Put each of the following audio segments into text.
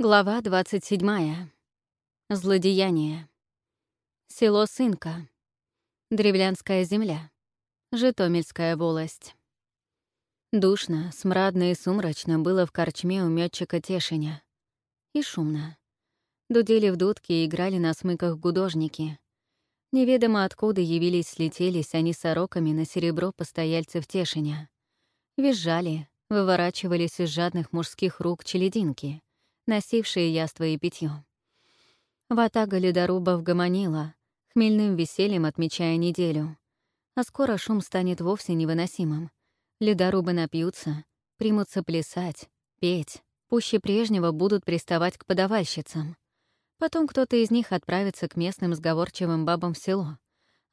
Глава 27. Злодеяние. Село Сынка. Древлянская земля. Житомирская волость. Душно, смрадно и сумрачно было в корчме у мётчика Тешиня. И шумно. Дудели в дудки и играли на смыках гудожники. Неведомо откуда явились-слетелись они сороками на серебро постояльцев Тешиня. Визжали, выворачивались из жадных мужских рук челединки — носившие яство и питье. Ватага ледорубов гомонила, хмельным весельем отмечая неделю. А скоро шум станет вовсе невыносимым. Ледорубы напьются, примутся плясать, петь, пуще прежнего будут приставать к подавальщицам. Потом кто-то из них отправится к местным сговорчивым бабам в село,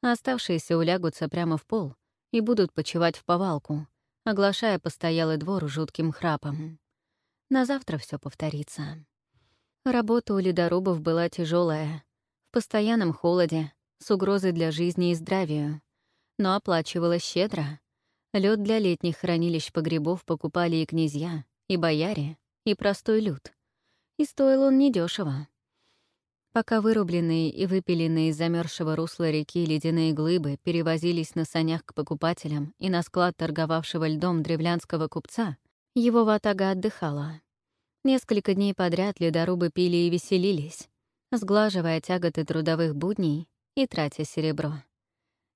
а оставшиеся улягутся прямо в пол и будут почивать в повалку, оглашая постоялый двор жутким храпом. На завтра все повторится. Работа у ледорубов была тяжелая, в постоянном холоде, с угрозой для жизни и здравия, но оплачивалась щедро. Лед для летних хранилищ погребов покупали и князья, и бояре, и простой люд. И стоил он недешево. Пока вырубленные и выпиленные из замерзшего русла реки ледяные глыбы перевозились на санях к покупателям и на склад торговавшего льдом древлянского купца, его ватага отдыхала. Несколько дней подряд ледорубы пили и веселились, сглаживая тяготы трудовых будней и тратя серебро.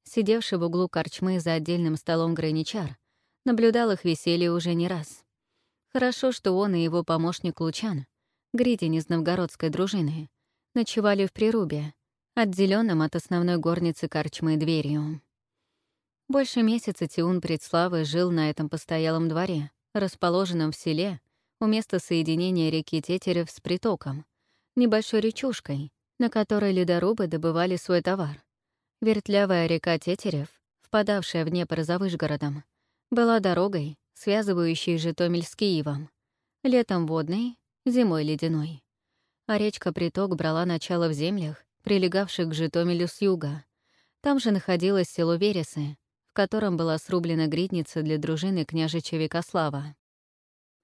Сидевший в углу корчмы за отдельным столом граничар наблюдал их веселье уже не раз. Хорошо, что он и его помощник Лучан, Гридин из новгородской дружины, ночевали в прирубе, отделенном от основной горницы корчмы дверью. Больше месяца Тиун Предславы жил на этом постоялом дворе, расположенном в селе у места соединения реки Тетерев с притоком, небольшой речушкой, на которой ледорубы добывали свой товар. Вертлявая река Тетерев, впадавшая в Днепр за Выжгородом, была дорогой, связывающей Житомир с Киевом. Летом водной, зимой ледяной. А речка-приток брала начало в землях, прилегавших к Житомилю с юга. Там же находилось село Вересы, в котором была срублена гридница для дружины княжича Викослава.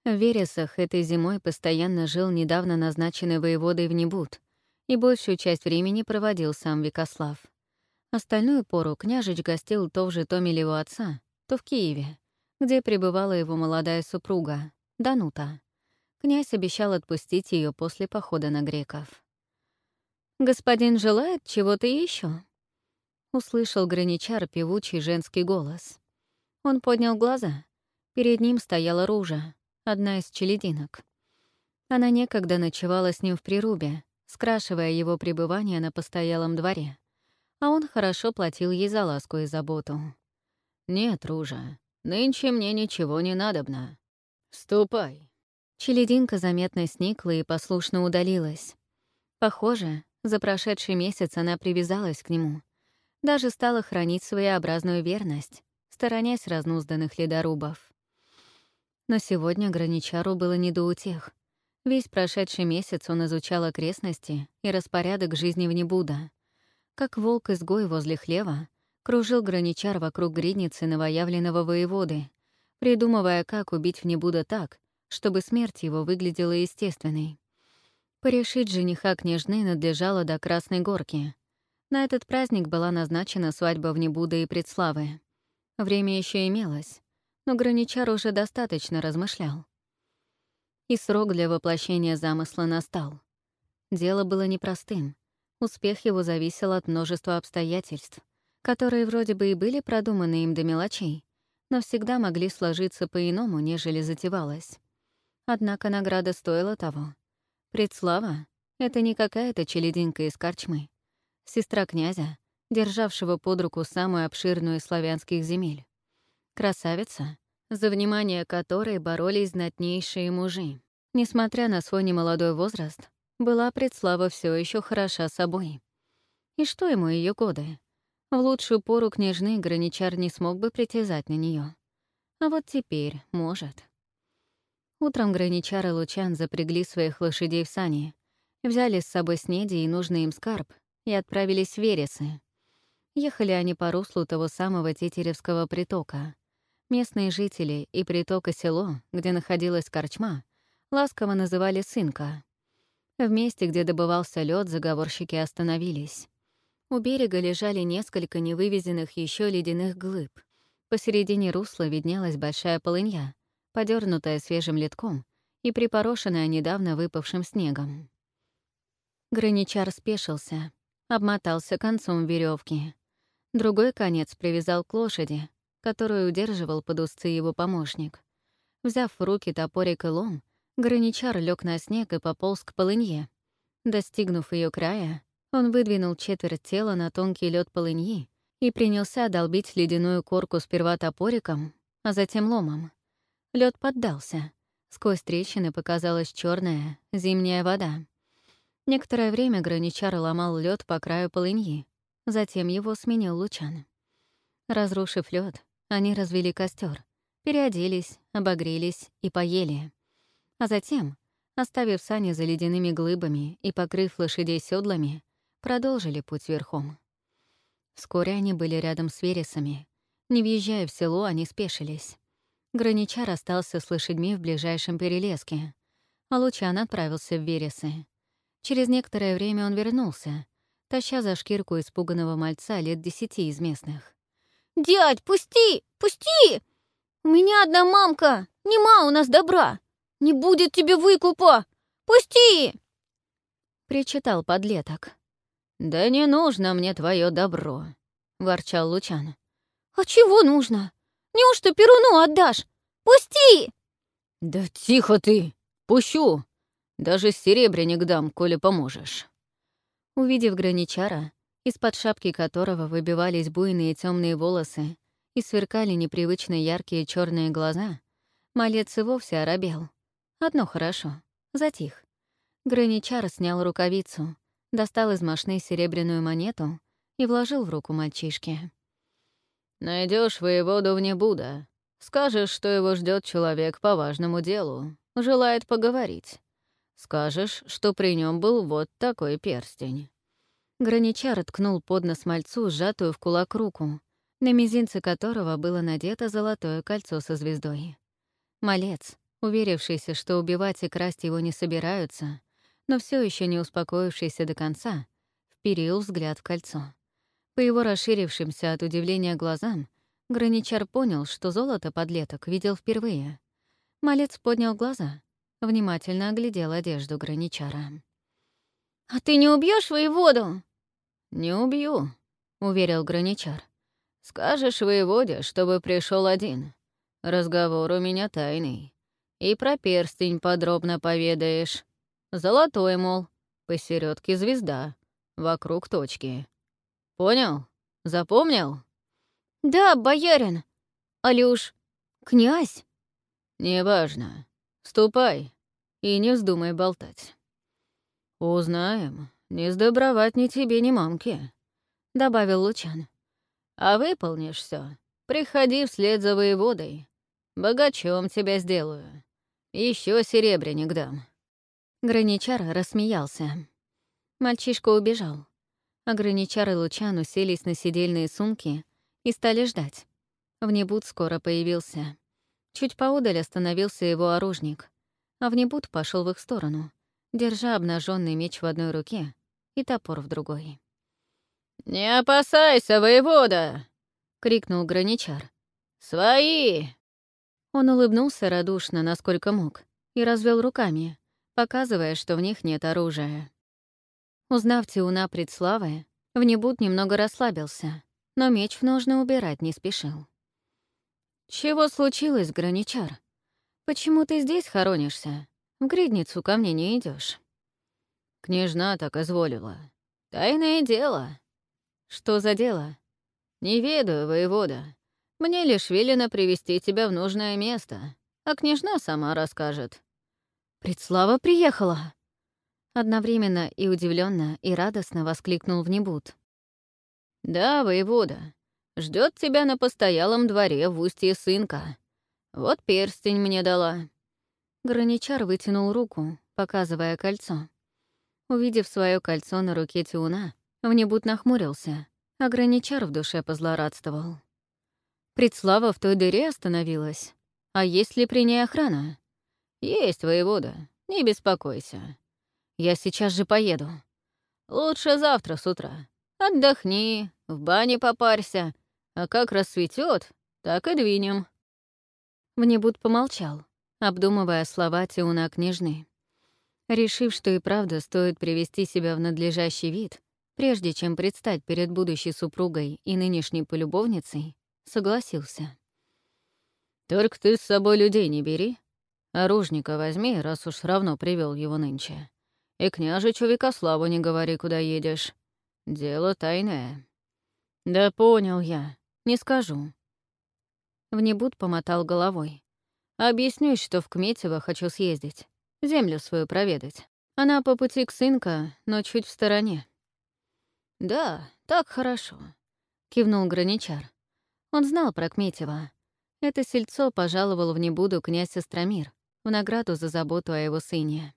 В Вересах этой зимой постоянно жил недавно назначенный воеводой в Небуд, и большую часть времени проводил сам Викослав. Остальную пору княжич гостил то в Житомиле у отца, то в Киеве, где пребывала его молодая супруга, Данута. Князь обещал отпустить ее после похода на греков. «Господин желает чего-то еще? Услышал граничар певучий женский голос. Он поднял глаза. Перед ним стояла Ружа, одна из челединок. Она некогда ночевала с ним в прирубе, скрашивая его пребывание на постоялом дворе. А он хорошо платил ей за ласку и заботу. «Нет, Ружа, нынче мне ничего не надобно. Ступай». Челединка заметно сникла и послушно удалилась. Похоже, за прошедший месяц она привязалась к нему — даже стала хранить своеобразную верность, сторонясь разнузданных ледорубов. Но сегодня Граничару было не до утех. Весь прошедший месяц он изучал окрестности и распорядок жизни в Небуда. Как волк-изгой возле хлева, кружил Граничар вокруг гридницы новоявленного воеводы, придумывая, как убить в Небуда так, чтобы смерть его выглядела естественной. Порешить жениха княжны надлежало до Красной Горки — на этот праздник была назначена свадьба в Небуда и Предславы. Время еще имелось, но Граничар уже достаточно размышлял. И срок для воплощения замысла настал. Дело было непростым. Успех его зависел от множества обстоятельств, которые вроде бы и были продуманы им до мелочей, но всегда могли сложиться по-иному, нежели затевалось. Однако награда стоила того. Предслава — это не какая-то челединка из корчмы сестра князя, державшего под руку самую обширную из славянских земель. Красавица, за внимание которой боролись знатнейшие мужи. Несмотря на свой немолодой возраст, была предслава все еще хороша собой. И что ему ее годы? В лучшую пору княжны граничар не смог бы притязать на нее. А вот теперь может. Утром граничар и Лучан запрягли своих лошадей в сани, взяли с собой снеди и нужный им скарб и отправились в Вересы. Ехали они по руслу того самого Тетеревского притока. Местные жители и притока село, где находилась корчма, ласково называли Сынка. В месте, где добывался лед, заговорщики остановились. У берега лежали несколько невывезенных еще ледяных глыб. Посередине русла виднелась большая полынья, подернутая свежим литком и припорошенная недавно выпавшим снегом. Граничар спешился, обмотался концом веревки. Другой конец привязал к лошади, которую удерживал под узцы его помощник. Взяв в руки топорик и лом, Граничар лег на снег и пополз к полынье. Достигнув ее края, он выдвинул четверть тела на тонкий лед полыньи и принялся долбить ледяную корку сперва топориком, а затем ломом. Лед поддался. Сквозь трещины показалась черная зимняя вода. Некоторое время граничар ломал лед по краю полыньи, затем его сменил лучан. Разрушив лед, они развели костер, переоделись, обогрелись и поели. А затем, оставив сани за ледяными глыбами и покрыв лошадей седлами, продолжили путь верхом. Вскоре они были рядом с вересами. Не въезжая в село, они спешились. Граничар остался с лошадьми в ближайшем перелеске, а Лучан отправился в вересы. Через некоторое время он вернулся, таща за шкирку испуганного мальца лет десяти из местных. «Дядь, пусти! Пусти! У меня одна мамка! Нема у нас добра! Не будет тебе выкупа! Пусти!» Причитал подлеток. «Да не нужно мне твое добро», — ворчал Лучан. «А чего нужно? Неужто Перуну отдашь? Пусти!» «Да тихо ты! Пущу! Даже серебряник дам, коли поможешь». Увидев граничара, из-под шапки которого выбивались буйные темные волосы и сверкали непривычно яркие черные глаза, малец и вовсе оробел. Одно хорошо. Затих. Граничар снял рукавицу, достал из мошны серебряную монету и вложил в руку мальчишки. Найдешь воеводу в Небуда. Скажешь, что его ждет человек по важному делу, желает поговорить. Скажешь, что при нем был вот такой перстень». Граничар ткнул под нос мальцу сжатую в кулак руку, на мизинце которого было надето золотое кольцо со звездой. Малец, уверившийся, что убивать и красть его не собираются, но все еще не успокоившийся до конца, вперил взгляд в кольцо. По его расширившимся от удивления глазам, Граничар понял, что золото подлеток видел впервые. Малец поднял глаза, внимательно оглядел одежду Граничара. «А ты не убьешь воеводу?» «Не убью», — уверил Граничар. «Скажешь воеводе, чтобы пришел один. Разговор у меня тайный. И про перстень подробно поведаешь. Золотой, мол, посередке звезда, вокруг точки. Понял? Запомнил? Да, боярин. Алюш, князь? Неважно. Ступай и не вздумай болтать. Узнаем. Не сдобровать ни тебе, ни мамке, — добавил Лучан. А выполнишь все. Приходи вслед за воеводой. Богачом тебя сделаю. Еще серебряник дам. Граничар рассмеялся. Мальчишка убежал. Ограничар и Лучан уселись на сидельные сумки и стали ждать. Внебуд скоро появился. Чуть поодаль остановился его оружник, а Внебуд пошел в их сторону, держа обнаженный меч в одной руке и топор в другой. «Не опасайся, воевода!» — крикнул Граничар. «Свои!» Он улыбнулся радушно, насколько мог, и развел руками, показывая, что в них нет оружия. Узнав Тиуна предславы, Внебуд немного расслабился, но меч в ножны убирать не спешил. «Чего случилось, граничар? Почему ты здесь хоронишься? В гридницу ко мне не идешь. «Княжна так изволила. Тайное дело». «Что за дело?» «Не ведаю, воевода. Мне лишь велено привести тебя в нужное место, а княжна сама расскажет». «Предслава приехала!» Одновременно и удивленно, и радостно воскликнул в небуд. «Да, воевода, ждет тебя на постоялом дворе в устье сынка. Вот перстень мне дала». Граничар вытянул руку, показывая кольцо. Увидев свое кольцо на руке Тиуна, внебуд нахмурился, а Граничар в душе позлорадствовал. Предслава в той дыре остановилась. А есть ли при ней охрана? «Есть, воевода, не беспокойся. Я сейчас же поеду. Лучше завтра с утра. Отдохни, в бане попарься, а как рассветет, так и двинем». Внебуд помолчал, обдумывая слова Тиуна княжны. Решив, что и правда стоит привести себя в надлежащий вид, прежде чем предстать перед будущей супругой и нынешней полюбовницей, согласился. «Только ты с собой людей не бери. Оружника возьми, раз уж равно привел его нынче. И княжичу Викославу не говори, куда едешь. Дело тайное». «Да понял я. Не скажу». Внебуд помотал головой. «Объяснюсь, что в Кметево хочу съездить. Землю свою проведать. Она по пути к сынка, но чуть в стороне». «Да, так хорошо», — кивнул Граничар. Он знал про Кметева. Это сельцо пожаловал в Небуду князь Остромир в награду за заботу о его сыне.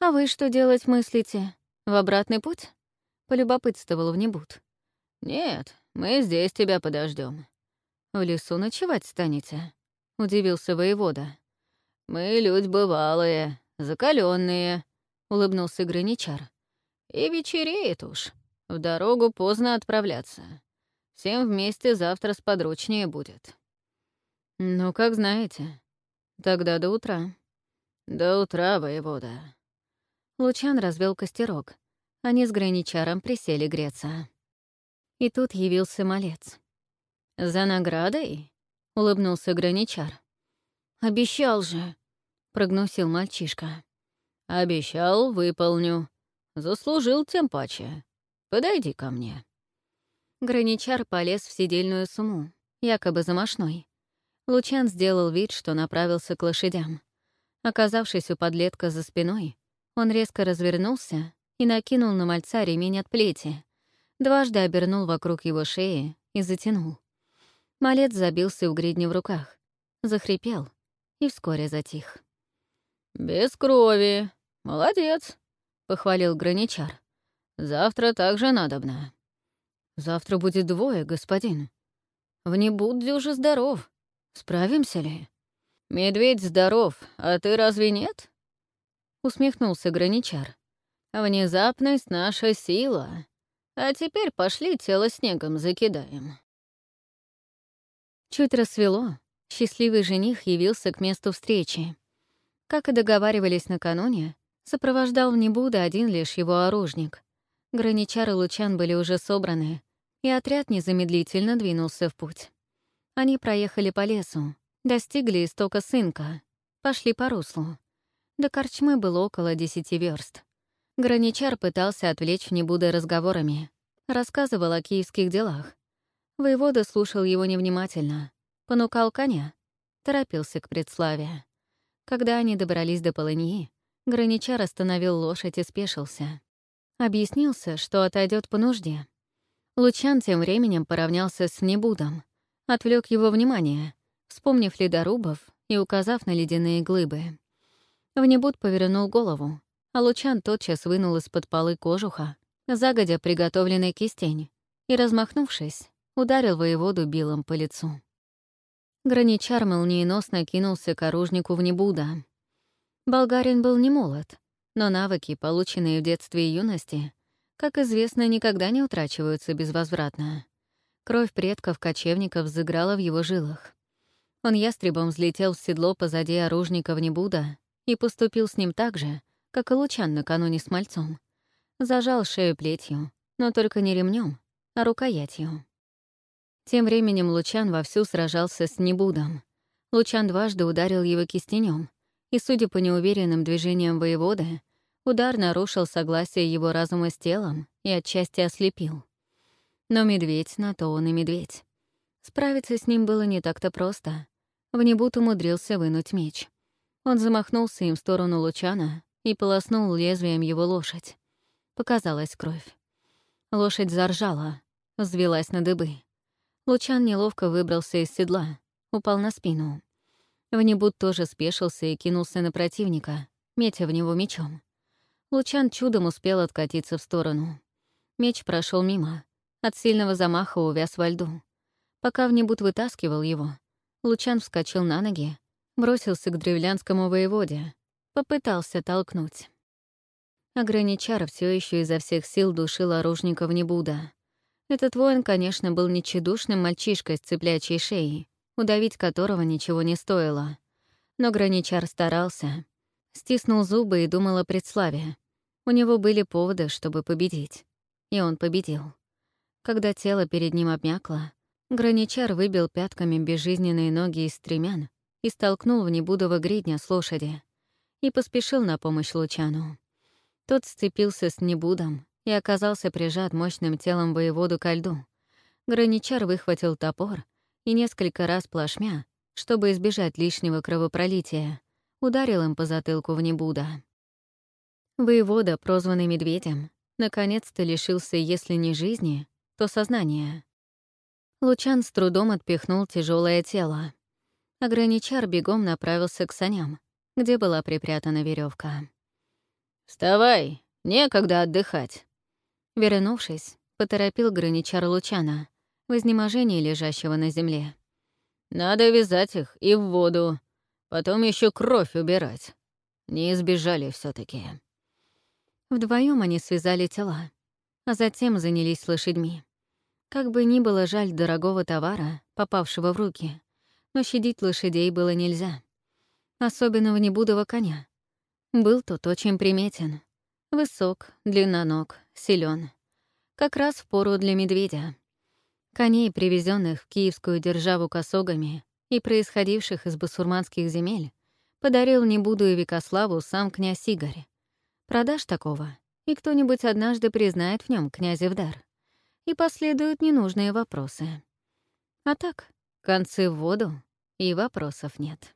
«А вы что делать мыслите? В обратный путь?» — полюбопытствовал в Небуд. «Нет, мы здесь тебя подождем. «В лесу ночевать станете?» — удивился воевода. «Мы люди бывалые, закаленные, улыбнулся Граничар. «И вечереет уж. В дорогу поздно отправляться. Всем вместе завтра сподручнее будет». «Ну, как знаете. Тогда до утра». «До утра, воевода». Лучан развел костерок. Они с Граничаром присели греться. И тут явился малец. «За наградой?» — улыбнулся Граничар. «Обещал же», — прогнусил мальчишка. «Обещал, выполню. Заслужил тем паче. Подойди ко мне». Граничар полез в сидельную сумму, якобы замашной. Лучан сделал вид, что направился к лошадям. Оказавшись у подлетка за спиной, он резко развернулся и накинул на мальца ремень от плети, дважды обернул вокруг его шеи и затянул. Малец забился у гридня в руках, захрипел и вскоре затих. «Без крови. Молодец», — похвалил граничар. «Завтра также надобно». «Завтра будет двое, господин. В Небудде уже здоров. Справимся ли?» «Медведь здоров, а ты разве нет?» Усмехнулся граничар. «Внезапность — наша сила. А теперь пошли тело снегом закидаем». Чуть рассвело, счастливый жених явился к месту встречи. Как и договаривались накануне, сопровождал в Небуда один лишь его оружник. Граничары Лучан были уже собраны, и отряд незамедлительно двинулся в путь. Они проехали по лесу, достигли истока Сынка, пошли по руслу. До корчмы было около десяти верст. Граничар пытался отвлечь в Небуда разговорами, рассказывал о киевских делах. Воевода слушал его невнимательно, понукал коня, торопился к предславе. Когда они добрались до полыньи, Граничар остановил лошадь и спешился. Объяснился, что отойдет по нужде. Лучан тем временем поравнялся с Небудом, отвлек его внимание, вспомнив ледорубов и указав на ледяные глыбы. Внебуд повернул голову, а Лучан тотчас вынул из-под полы кожуха, загодя приготовленный кистень, и, размахнувшись, ударил воеводу билом по лицу. Граничар молниеносно кинулся к оружнику в Небуда. Болгарин был не молод, но навыки, полученные в детстве и юности, как известно, никогда не утрачиваются безвозвратно. Кровь предков-кочевников взыграла в его жилах. Он ястребом взлетел в седло позади оружника в Небуда и поступил с ним так же, как и Лучан накануне с мальцом. Зажал шею плетью, но только не ремнем, а рукоятью. Тем временем Лучан вовсю сражался с Небудом. Лучан дважды ударил его кистенем, и, судя по неуверенным движениям воеводы, удар нарушил согласие его разума с телом и отчасти ослепил. Но медведь на то он и медведь. Справиться с ним было не так-то просто. Внебут умудрился вынуть меч. Он замахнулся им в сторону Лучана и полоснул лезвием его лошадь. Показалась кровь. Лошадь заржала, взвелась на дыбы. Лучан неловко выбрался из седла, упал на спину. Внебуд тоже спешился и кинулся на противника, метя в него мечом. Лучан чудом успел откатиться в сторону. Меч прошел мимо, от сильного замаха увяз во льду. Пока Внебуд вытаскивал его, Лучан вскочил на ноги, бросился к древлянскому воеводе, попытался толкнуть. Ограничар все еще изо всех сил душил оружника в Небуда. Этот воин, конечно, был не тщедушным мальчишкой с цыплячьей шеей, удавить которого ничего не стоило. Но Граничар старался. Стиснул зубы и думал о предславе. У него были поводы, чтобы победить. И он победил. Когда тело перед ним обмякло, Граничар выбил пятками безжизненные ноги из стремян и столкнул в небудово гридня с лошади и поспешил на помощь Лучану. Тот сцепился с Небудом и оказался прижат мощным телом воеводу ко льду. Граничар выхватил топор и несколько раз плашмя, чтобы избежать лишнего кровопролития, ударил им по затылку в Небуда. Воевода, прозванный Медведем, наконец-то лишился, если не жизни, то сознания. Лучан с трудом отпихнул тяжелое тело. Ограничар бегом направился к саням, где была припрятана веревка. «Вставай, некогда отдыхать!» Вернувшись, поторопил граничар Лучана, в изнеможении лежащего на земле. «Надо вязать их и в воду, потом еще кровь убирать. Не избежали все таки Вдвоем они связали тела, а затем занялись лошадьми. Как бы ни было жаль дорогого товара, попавшего в руки, но щадить лошадей было нельзя. Особенно в небудого коня. Был тот очень приметен. Высок, длинноног, силен. Как раз в пору для медведя. Коней, привезенных в киевскую державу косогами и происходивших из басурманских земель, подарил Небуду и Викославу сам князь Игорь. Продашь такого, и кто-нибудь однажды признает в нем князя в дар. И последуют ненужные вопросы. А так, концы в воду, и вопросов нет.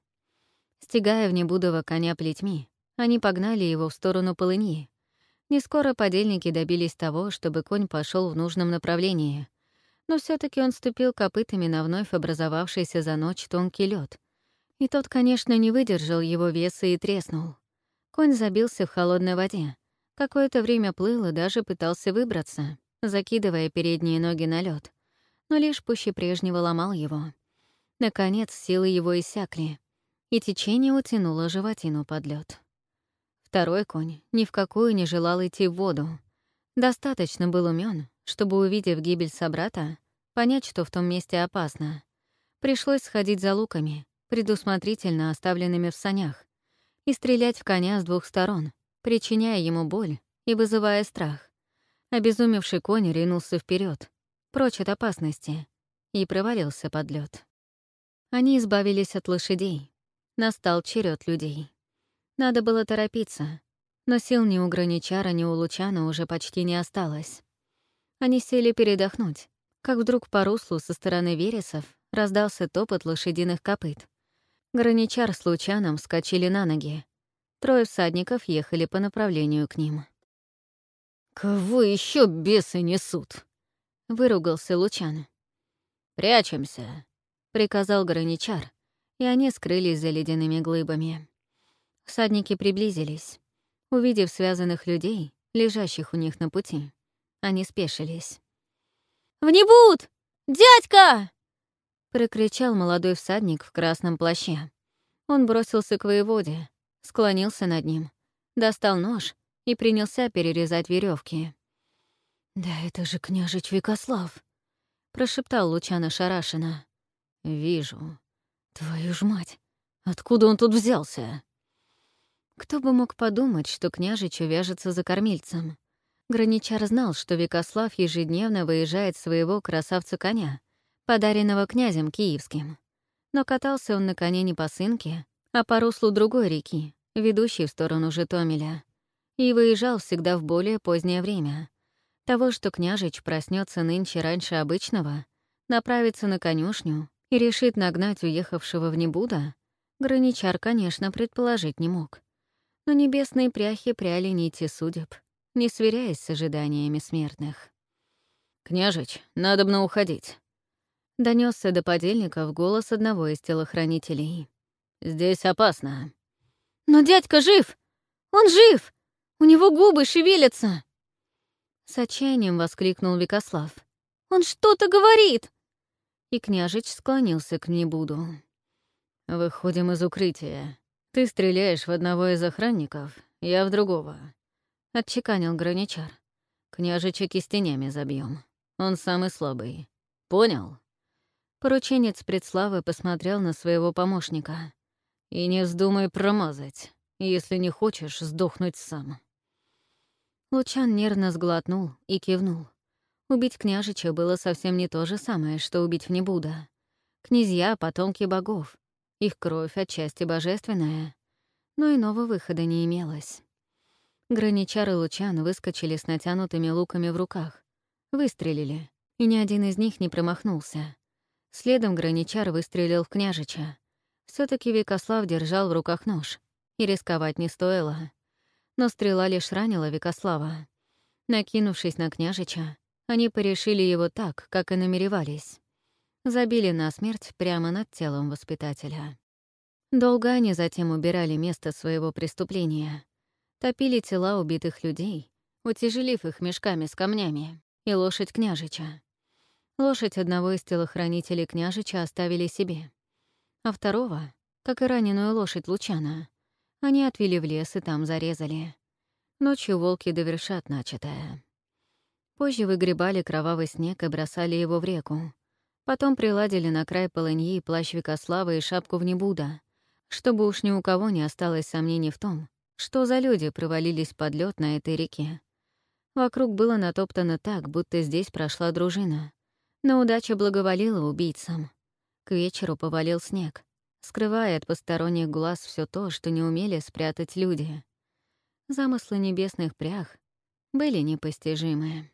Стегая в Небудова коня плетьми, они погнали его в сторону полыньи. Не скоро подельники добились того, чтобы конь пошел в нужном направлении, но все таки он ступил копытами на вновь образовавшийся за ночь тонкий лед, И тот, конечно, не выдержал его веса и треснул. Конь забился в холодной воде. Какое-то время плыл и даже пытался выбраться, закидывая передние ноги на лед, но лишь пуще прежнего ломал его. Наконец, силы его иссякли, и течение утянуло животину под лед. Второй конь ни в какую не желал идти в воду. Достаточно был умен, чтобы, увидев гибель собрата, понять, что в том месте опасно. Пришлось сходить за луками, предусмотрительно оставленными в санях, и стрелять в коня с двух сторон, причиняя ему боль и вызывая страх. Обезумевший конь ринулся вперед, прочь от опасности, и провалился под лед. Они избавились от лошадей. Настал черед людей. Надо было торопиться, но сил ни у Граничара, ни у Лучана уже почти не осталось. Они сели передохнуть, как вдруг по руслу со стороны вересов раздался топот лошадиных копыт. Граничар с Лучаном вскочили на ноги. Трое всадников ехали по направлению к ним. «Кого еще бесы несут?» — выругался Лучан. «Прячемся», — приказал Граничар, и они скрылись за ледяными глыбами. Всадники приблизились. Увидев связанных людей, лежащих у них на пути, они спешились. «В небуд! Дядька!» прокричал молодой всадник в красном плаще. Он бросился к воеводе, склонился над ним, достал нож и принялся перерезать веревки. «Да это же княжич Викослав!» — прошептал Лучана Шарашина. «Вижу. Твою ж мать! Откуда он тут взялся?» Кто бы мог подумать, что княжич увяжется за кормильцем. Граничар знал, что Викослав ежедневно выезжает своего красавца-коня, подаренного князем киевским. Но катался он на коне не по сынке, а по руслу другой реки, ведущей в сторону Житомиля, и выезжал всегда в более позднее время. Того, что княжич проснется нынче раньше обычного, направится на конюшню и решит нагнать уехавшего в Небуда, Граничар, конечно, предположить не мог. Но небесные пряхи пряли нити судеб, не сверяясь с ожиданиями смертных. «Княжич, надобно уходить», Донесся до подельников голос одного из телохранителей. «Здесь опасно». «Но дядька жив! Он жив! У него губы шевелятся!» С отчаянием воскликнул Викослав. «Он что-то говорит!» И княжич склонился к небуду. «Выходим из укрытия. Ты стреляешь в одного из охранников, я в другого. — отчеканил граничар. «Княжича кистенями забьем. Он самый слабый. Понял?» Порученец предславы посмотрел на своего помощника. «И не вздумай промазать, если не хочешь сдохнуть сам». Лучан нервно сглотнул и кивнул. Убить княжича было совсем не то же самое, что убить в Небуда. Князья — потомки богов. Их кровь отчасти божественная. Но иного выхода не имелось. Граничар и Лучан выскочили с натянутыми луками в руках. Выстрелили, и ни один из них не промахнулся. Следом Граничар выстрелил в княжича. все таки Викослав держал в руках нож, и рисковать не стоило. Но стрела лишь ранила Викослава. Накинувшись на княжича, они порешили его так, как и намеревались. Забили на смерть прямо над телом воспитателя. Долго они затем убирали место своего преступления. Топили тела убитых людей, утяжелив их мешками с камнями, и лошадь княжича. Лошадь одного из телохранителей княжича оставили себе. А второго, как и раненую лошадь Лучана, они отвели в лес и там зарезали. Ночью волки довершат начатое. Позже выгребали кровавый снег и бросали его в реку. Потом приладили на край полыньи плащ Викослава и шапку в небуда, чтобы уж ни у кого не осталось сомнений в том, что за люди провалились под лед на этой реке. Вокруг было натоптано так, будто здесь прошла дружина. Но удача благоволила убийцам. К вечеру повалил снег, скрывая от посторонних глаз все то, что не умели спрятать люди. Замыслы небесных прях были непостижимы.